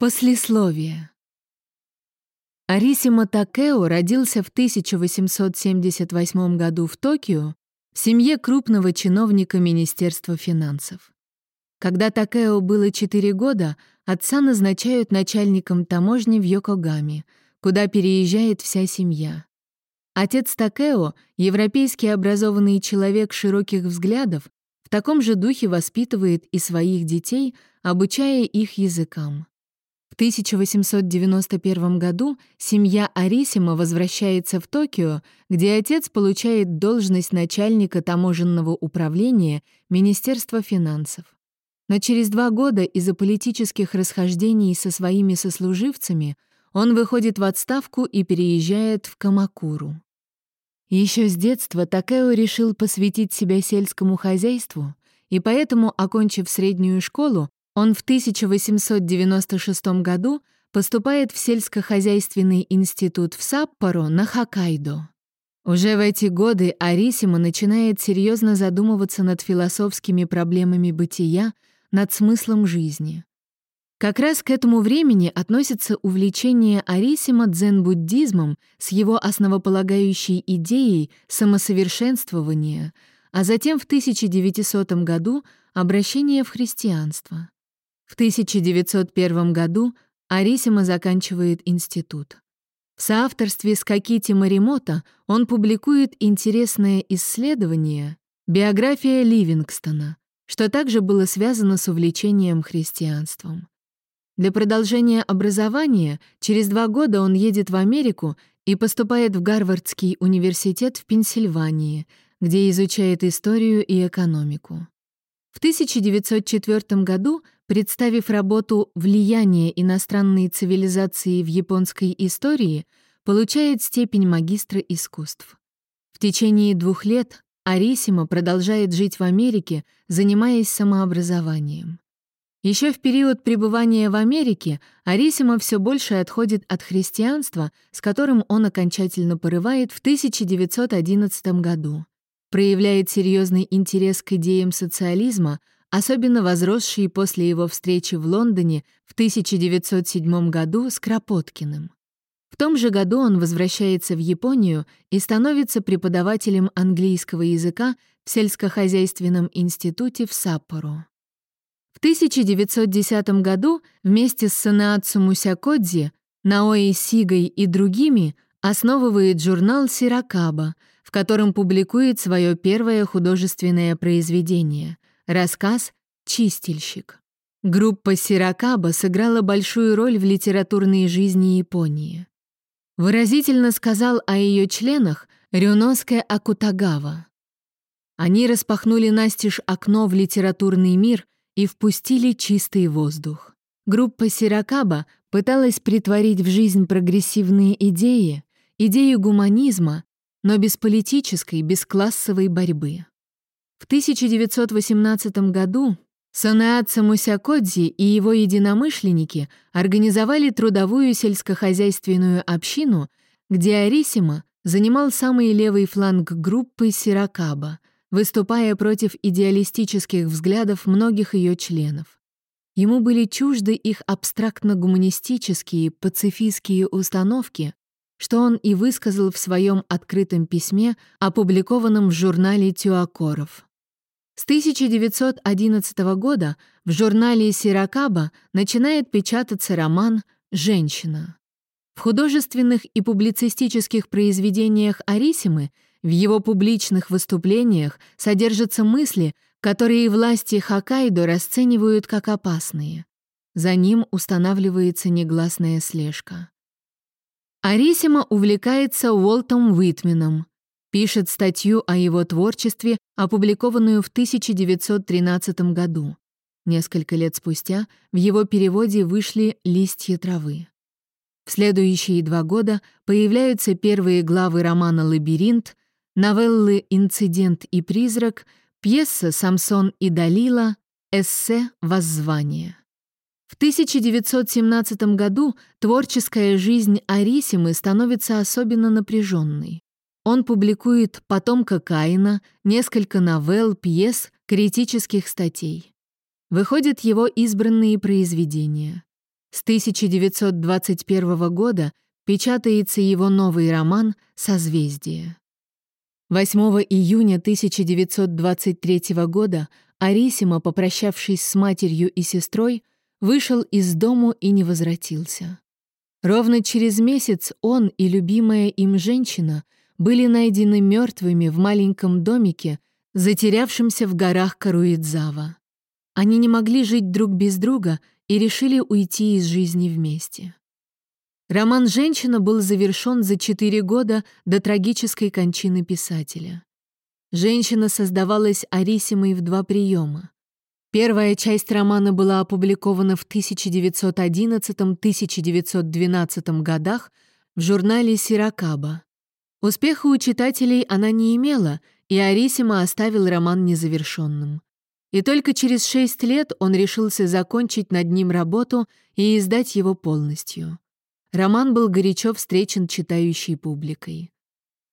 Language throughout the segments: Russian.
Послесловие. Арисима Такео родился в 1878 году в Токио в семье крупного чиновника Министерства финансов. Когда Такео было 4 года, отца назначают начальником таможни в Йокогаме, куда переезжает вся семья. Отец Такео, европейский образованный человек широких взглядов, в таком же духе воспитывает и своих детей, обучая их языкам. 1891 году семья Арисима возвращается в Токио, где отец получает должность начальника таможенного управления Министерства финансов. Но через два года из-за политических расхождений со своими сослуживцами он выходит в отставку и переезжает в Камакуру. Еще с детства Такео решил посвятить себя сельскому хозяйству, и поэтому, окончив среднюю школу, он в 1896 году поступает в сельскохозяйственный институт в Саппоро на Хоккайдо. Уже в эти годы Арисима начинает серьезно задумываться над философскими проблемами бытия, над смыслом жизни. Как раз к этому времени относится увлечение Арисима дзен-буддизмом с его основополагающей идеей самосовершенствования, а затем в 1900 году обращение в христианство. В 1901 году Арисима заканчивает институт. В соавторстве с Какити Маримото он публикует интересное исследование «Биография Ливингстона», что также было связано с увлечением христианством. Для продолжения образования через два года он едет в Америку и поступает в Гарвардский университет в Пенсильвании, где изучает историю и экономику. В 1904 году Представив работу «Влияние иностранной цивилизации в японской истории», получает степень магистра искусств. В течение двух лет Арисима продолжает жить в Америке, занимаясь самообразованием. Еще в период пребывания в Америке Арисима все больше отходит от христианства, с которым он окончательно порывает в 1911 году. Проявляет серьезный интерес к идеям социализма, особенно возросшие после его встречи в Лондоне в 1907 году с Кропоткиным. В том же году он возвращается в Японию и становится преподавателем английского языка в сельскохозяйственном институте в Саппоро. В 1910 году вместе с Санаатсу Мусякодзи, Наои Сигой и другими основывает журнал «Сиракаба», в котором публикует свое первое художественное произведение — Рассказ «Чистильщик». Группа Сиракаба сыграла большую роль в литературной жизни Японии. Выразительно сказал о ее членах Рюноске Акутагава. Они распахнули настежь окно в литературный мир и впустили чистый воздух. Группа Сиракаба пыталась притворить в жизнь прогрессивные идеи, идею гуманизма, но без политической, без классовой борьбы. В 1918 году Санаатса Мусякодзи и его единомышленники организовали трудовую сельскохозяйственную общину, где Арисима занимал самый левый фланг группы Сиракаба, выступая против идеалистических взглядов многих ее членов. Ему были чужды их абстрактно-гуманистические, пацифистские установки, что он и высказал в своем открытом письме, опубликованном в журнале «Тюакоров». С 1911 года в журнале «Сиракаба» начинает печататься роман «Женщина». В художественных и публицистических произведениях Арисимы, в его публичных выступлениях содержатся мысли, которые власти Хоккайдо расценивают как опасные. За ним устанавливается негласная слежка. Арисима увлекается Уолтом Уитменом, Пишет статью о его творчестве, опубликованную в 1913 году. Несколько лет спустя в его переводе вышли «Листья травы». В следующие два года появляются первые главы романа «Лабиринт», новеллы «Инцидент и призрак», пьеса «Самсон и Далила», эссе «Воззвание». В 1917 году творческая жизнь Арисимы становится особенно напряженной. Он публикует «Потомка Каина», несколько новелл, пьес, критических статей. Выходят его избранные произведения. С 1921 года печатается его новый роман «Созвездие». 8 июня 1923 года Арисима, попрощавшись с матерью и сестрой, вышел из дому и не возвратился. Ровно через месяц он и любимая им женщина были найдены мертвыми в маленьком домике, затерявшемся в горах Каруидзава. Они не могли жить друг без друга и решили уйти из жизни вместе. Роман «Женщина» был завершен за четыре года до трагической кончины писателя. «Женщина» создавалась Арисимой в два приема. Первая часть романа была опубликована в 1911-1912 годах в журнале «Сиракаба». Успеха у читателей она не имела, и Арисима оставил роман незавершенным. И только через шесть лет он решился закончить над ним работу и издать его полностью. Роман был горячо встречен читающей публикой.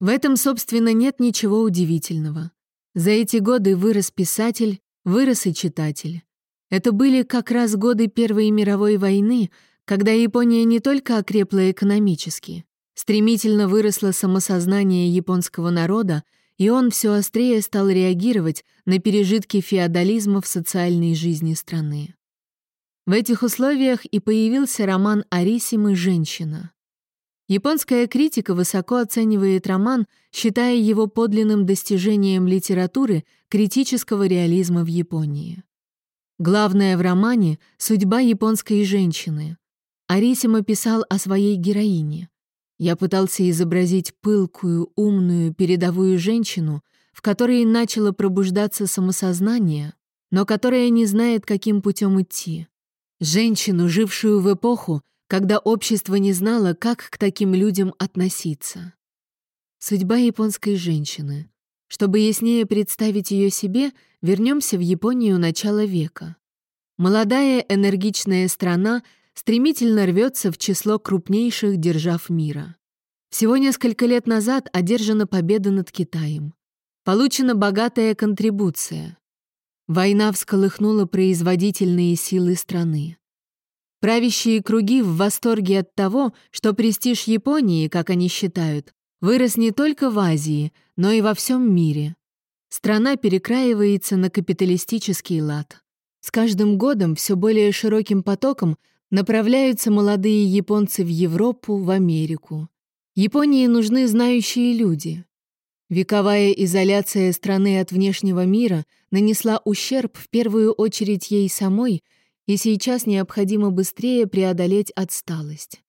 В этом, собственно, нет ничего удивительного. За эти годы вырос писатель, Вырос и читатель. Это были как раз годы Первой мировой войны, когда Япония не только окрепла экономически, стремительно выросло самосознание японского народа, и он все острее стал реагировать на пережитки феодализма в социальной жизни страны. В этих условиях и появился роман Арисимы «Женщина». Японская критика высоко оценивает роман, считая его подлинным достижением литературы критического реализма в Японии. Главное в романе — судьба японской женщины. Арисима писал о своей героине. Я пытался изобразить пылкую, умную, передовую женщину, в которой начало пробуждаться самосознание, но которая не знает, каким путем идти. Женщину, жившую в эпоху, когда общество не знало, как к таким людям относиться. Судьба японской женщины. Чтобы яснее представить ее себе, вернемся в Японию начала века. Молодая энергичная страна стремительно рвется в число крупнейших держав мира. Всего несколько лет назад одержана победа над Китаем. Получена богатая контрибуция. Война всколыхнула производительные силы страны. Правящие круги в восторге от того, что престиж Японии, как они считают, вырос не только в Азии, но и во всем мире. Страна перекраивается на капиталистический лад. С каждым годом все более широким потоком направляются молодые японцы в Европу, в Америку. Японии нужны знающие люди. Вековая изоляция страны от внешнего мира нанесла ущерб в первую очередь ей самой — и сейчас необходимо быстрее преодолеть отсталость.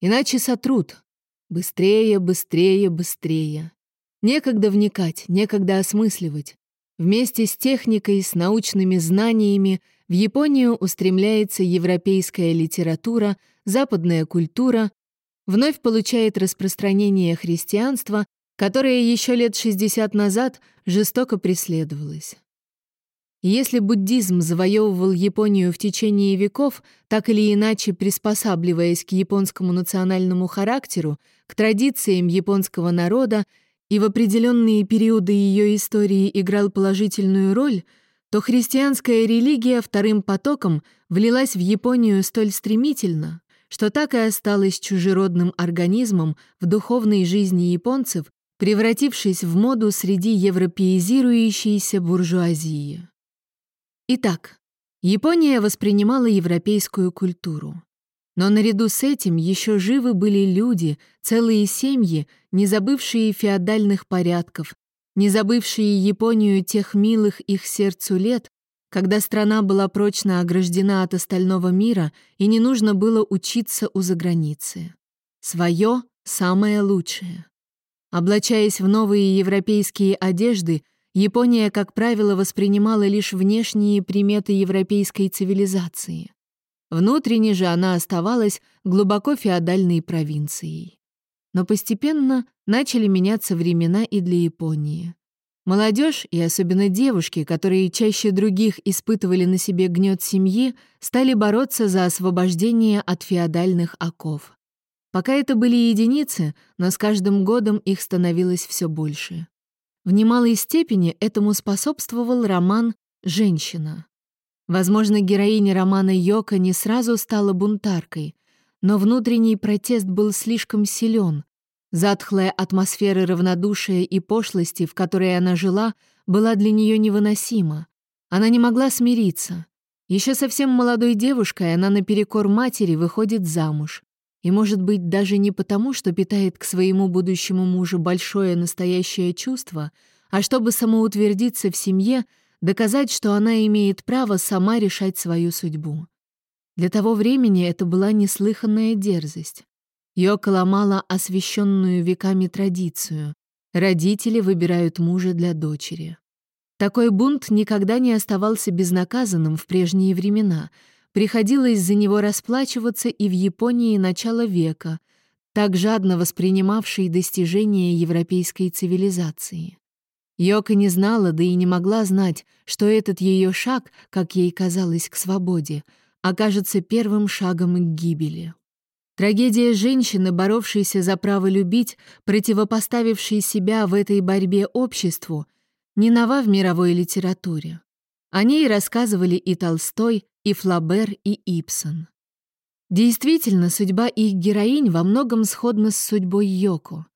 Иначе сотрут. Быстрее, быстрее, быстрее. Некогда вникать, некогда осмысливать. Вместе с техникой, с научными знаниями в Японию устремляется европейская литература, западная культура, вновь получает распространение христианства, которое еще лет 60 назад жестоко преследовалось. Если буддизм завоевывал Японию в течение веков, так или иначе приспосабливаясь к японскому национальному характеру, к традициям японского народа, и в определенные периоды ее истории играл положительную роль, то христианская религия вторым потоком влилась в Японию столь стремительно, что так и осталась чужеродным организмом в духовной жизни японцев, превратившись в моду среди европеизирующейся буржуазии. Итак, Япония воспринимала европейскую культуру. Но наряду с этим еще живы были люди, целые семьи, не забывшие феодальных порядков, не забывшие Японию тех милых их сердцу лет, когда страна была прочно ограждена от остального мира и не нужно было учиться у заграницы. Своё — самое лучшее. Облачаясь в новые европейские одежды — Япония, как правило, воспринимала лишь внешние приметы европейской цивилизации. Внутренне же она оставалась глубоко феодальной провинцией. Но постепенно начали меняться времена и для Японии. Молодежь, и особенно девушки, которые чаще других испытывали на себе гнет семьи, стали бороться за освобождение от феодальных оков. Пока это были единицы, но с каждым годом их становилось все больше. В немалой степени этому способствовал роман «Женщина». Возможно, героиня романа Йока не сразу стала бунтаркой, но внутренний протест был слишком силен. Затхлая атмосфера равнодушия и пошлости, в которой она жила, была для нее невыносима. Она не могла смириться. Еще совсем молодой девушкой она наперекор матери выходит замуж. И, может быть, даже не потому, что питает к своему будущему мужу большое настоящее чувство, а чтобы самоутвердиться в семье, доказать, что она имеет право сама решать свою судьбу. Для того времени это была неслыханная дерзость. Йока ломала освященную веками традицию. Родители выбирают мужа для дочери. Такой бунт никогда не оставался безнаказанным в прежние времена. Приходилось за него расплачиваться и в Японии начала века, так жадно воспринимавшей достижения европейской цивилизации. Йока не знала, да и не могла знать, что этот ее шаг, как ей казалось, к свободе — окажется первым шагом к гибели. Трагедия женщины, боровшейся за право любить, противопоставившей себя в этой борьбе обществу, не нова в мировой литературе. О ней рассказывали и Толстой, и Флабер, и Ипсон. Действительно, судьба их героинь во многом сходна с судьбой Йоко.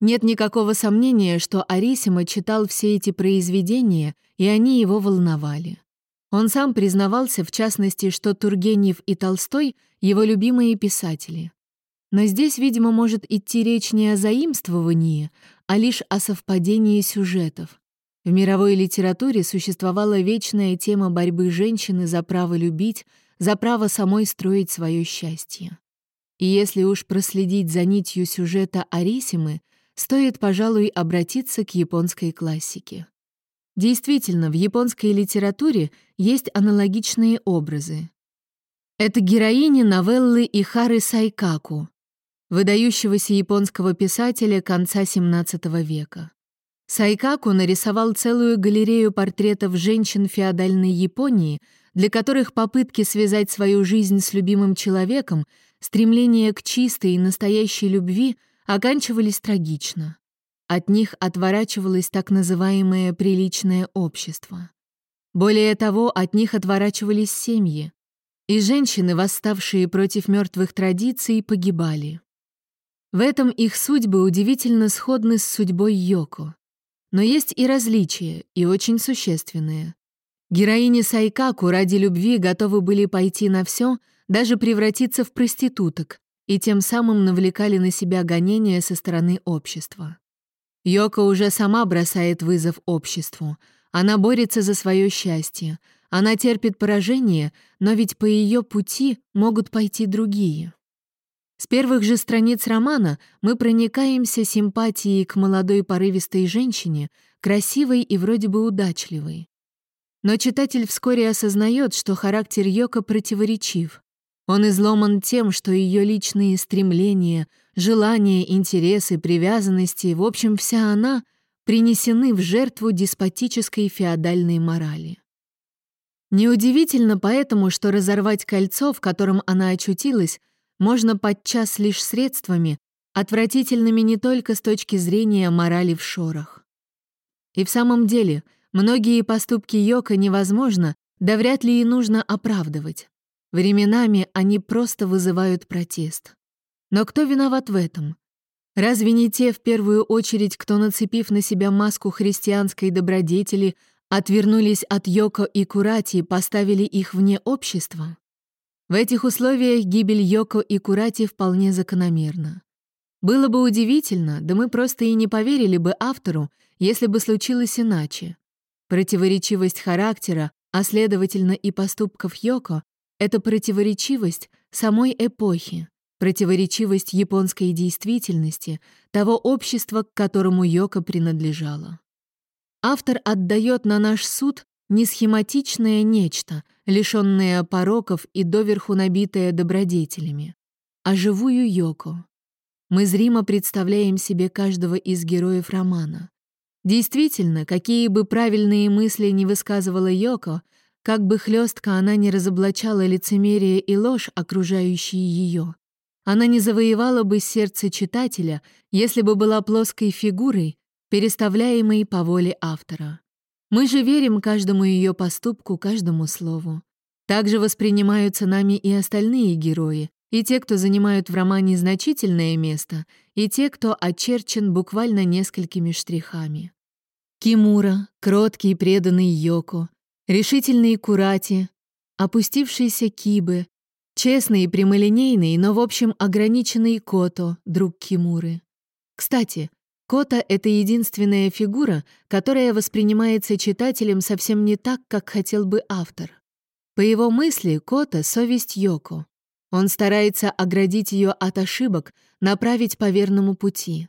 Нет никакого сомнения, что Арисима читал все эти произведения, и они его волновали. Он сам признавался, в частности, что Тургенев и Толстой — его любимые писатели. Но здесь, видимо, может идти речь не о заимствовании, а лишь о совпадении сюжетов. В мировой литературе существовала вечная тема борьбы женщины за право любить, за право самой строить свое счастье. И если уж проследить за нитью сюжета Арисимы, стоит, пожалуй, обратиться к японской классике. Действительно, в японской литературе есть аналогичные образы. Это героини новеллы Ихары Сайкаку, выдающегося японского писателя конца XVII века. Сайкаку нарисовал целую галерею портретов женщин феодальной Японии, для которых попытки связать свою жизнь с любимым человеком, стремление к чистой и настоящей любви оканчивались трагично. От них отворачивалось так называемое приличное общество. Более того, от них отворачивались семьи. И женщины, восставшие против мертвых традиций, погибали. В этом их судьбы удивительно сходны с судьбой Йоко. Но есть и различия, и очень существенные. Героини Сайкаку ради любви готовы были пойти на все, даже превратиться в проституток, и тем самым навлекали на себя гонения со стороны общества. Йока уже сама бросает вызов обществу. Она борется за свое счастье. Она терпит поражение, но ведь по ее пути могут пойти другие. С первых же страниц романа мы проникаемся симпатией к молодой порывистой женщине, красивой и вроде бы удачливой. Но читатель вскоре осознает, что характер Йока противоречив. Он изломан тем, что ее личные стремления, желания, интересы, привязанности, в общем, вся она принесены в жертву деспотической феодальной морали. Неудивительно поэтому, что разорвать кольцо, в котором она очутилась, можно подчас лишь средствами, отвратительными не только с точки зрения морали в шорах. И в самом деле, многие поступки Йока невозможно, да вряд ли и нужно оправдывать. Временами они просто вызывают протест. Но кто виноват в этом? Разве не те, в первую очередь, кто, нацепив на себя маску христианской добродетели, отвернулись от Йоко и Курати, поставили их вне общества? В этих условиях гибель Йоко и Курати вполне закономерна. Было бы удивительно, да мы просто и не поверили бы автору, если бы случилось иначе. Противоречивость характера, а следовательно и поступков Йоко, это противоречивость самой эпохи, противоречивость японской действительности, того общества, к которому Йока принадлежала. Автор отдает на наш суд несхематичное нечто, лишенное пороков и доверху набитое добродетелями, а живую Йоко. Мы зримо представляем себе каждого из героев романа. Действительно, какие бы правильные мысли не высказывала Йоко, как бы хлестко она не разоблачала лицемерие и ложь, окружающие ее, она не завоевала бы сердце читателя, если бы была плоской фигурой, переставляемой по воле автора. Мы же верим каждому ее поступку, каждому слову. Также воспринимаются нами и остальные герои, и те, кто занимают в романе значительное место, и те, кто очерчен буквально несколькими штрихами. Кимура, кроткий и преданный Йоко, решительный Курати, опустившийся Кибы, честный и прямолинейный, но в общем ограниченный Кото, друг Кимуры. Кстати, Кота — это единственная фигура, которая воспринимается читателем совсем не так, как хотел бы автор. По его мысли, Кота — совесть Йоко. Он старается оградить ее от ошибок, направить по верному пути.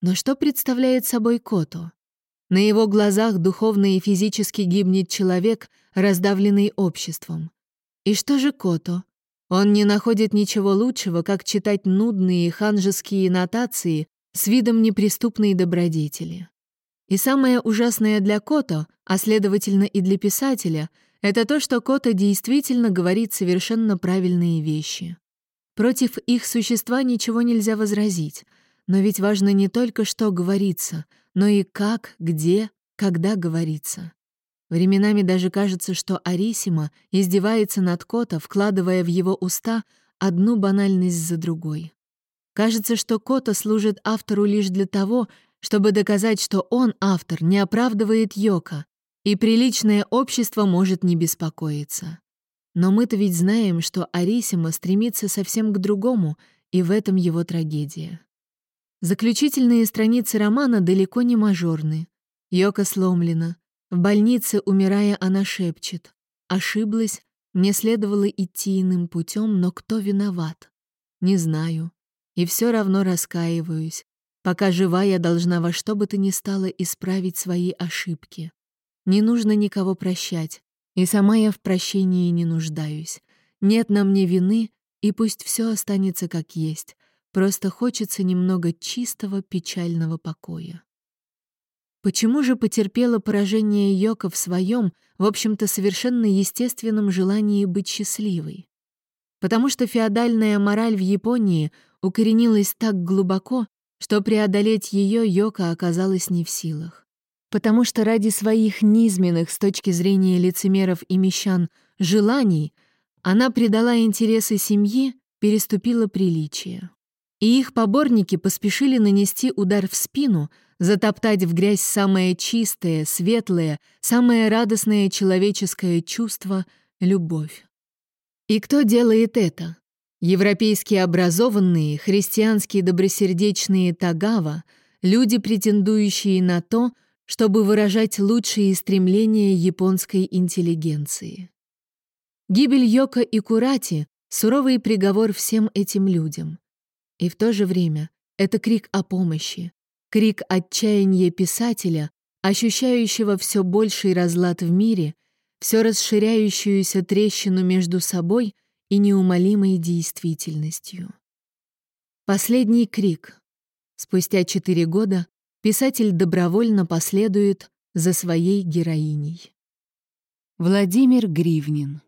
Но что представляет собой Кото? На его глазах духовно и физически гибнет человек, раздавленный обществом. И что же Кото? Он не находит ничего лучшего, как читать нудные ханжеские нотации с видом неприступной добродетели. И самое ужасное для Кото, а следовательно и для писателя, это то, что Кото действительно говорит совершенно правильные вещи. Против их существа ничего нельзя возразить, но ведь важно не только, что говорится, но и как, где, когда говорится. Временами даже кажется, что Арисима издевается над Кото, вкладывая в его уста одну банальность за другой. Кажется, что Кота служит автору лишь для того, чтобы доказать, что он, автор, не оправдывает Йока, и приличное общество может не беспокоиться. Но мы-то ведь знаем, что Арисима стремится совсем к другому, и в этом его трагедия. Заключительные страницы романа далеко не мажорны. Йока сломлена. В больнице, умирая, она шепчет. «Ошиблась, мне следовало идти иным путем, но кто виноват? Не знаю и все равно раскаиваюсь. Пока жива, я должна во что бы то ни стало исправить свои ошибки. Не нужно никого прощать, и сама я в прощении не нуждаюсь. Нет на мне вины, и пусть все останется как есть. Просто хочется немного чистого печального покоя. Почему же потерпела поражение Йока в своем, в общем-то, совершенно естественном желании быть счастливой? Потому что феодальная мораль в Японии укоренилась так глубоко, что преодолеть ее Йока оказалась не в силах. Потому что ради своих низменных с точки зрения лицемеров и мещан желаний она предала интересы семьи, переступила приличие. И их поборники поспешили нанести удар в спину, затоптать в грязь самое чистое, светлое, самое радостное человеческое чувство — любовь. И кто делает это? Европейские образованные, христианские добросердечные Тагава, люди, претендующие на то, чтобы выражать лучшие стремления японской интеллигенции. Гибель Йока и Курати — суровый приговор всем этим людям. И в то же время это крик о помощи, крик отчаяния писателя, ощущающего все больший разлад в мире, все расширяющуюся трещину между собой — и неумолимой действительностью. Последний крик. Спустя четыре года писатель добровольно последует за своей героиней. Владимир Гривнин